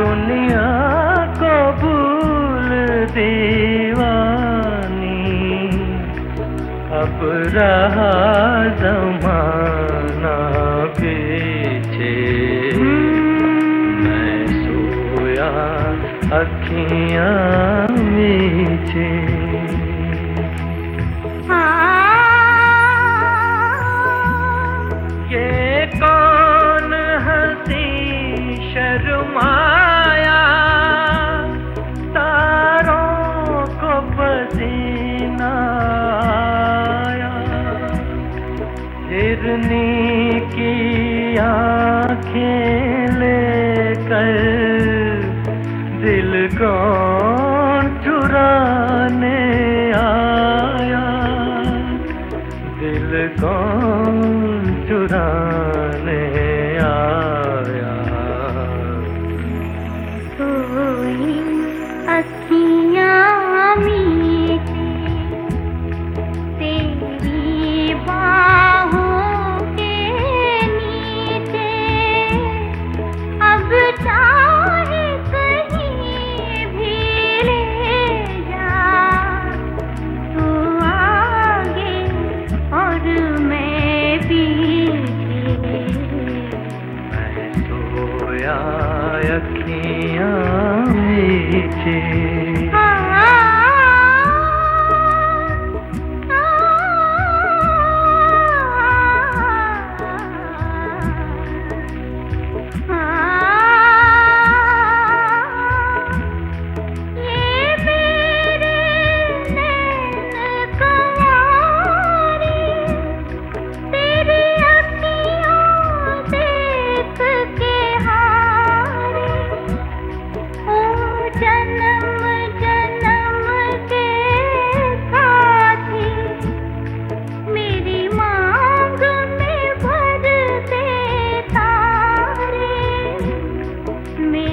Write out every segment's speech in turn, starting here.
दुनिया को भूल दीवानी। अब रहा जमाना पीछे। मैं सोया अखियाँ नीचे। चांदनी की आँखें लेकर दिल को चुराने आया। दिल को चुराने आया। तो अच्छी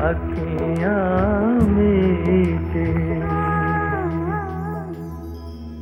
assim. Ah.